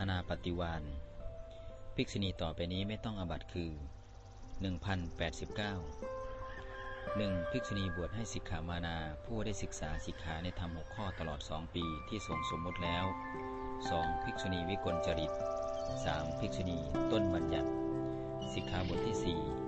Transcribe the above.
อนาปฏิวานภิกษุณีต่อไปนี้ไม่ต้องอบัตคือ 1089 1. ภิกษุณีบวชให้สิกขามานา ผู้ได้ศึกษาสิกขาในธรรมหกข้อตลอดสองปีที่ทรงสมมุติแล้ว 2. ภิกษุณีวิกลจริต 3. ภิกษุณีต้นบัญญัติ สิกขาบทที่4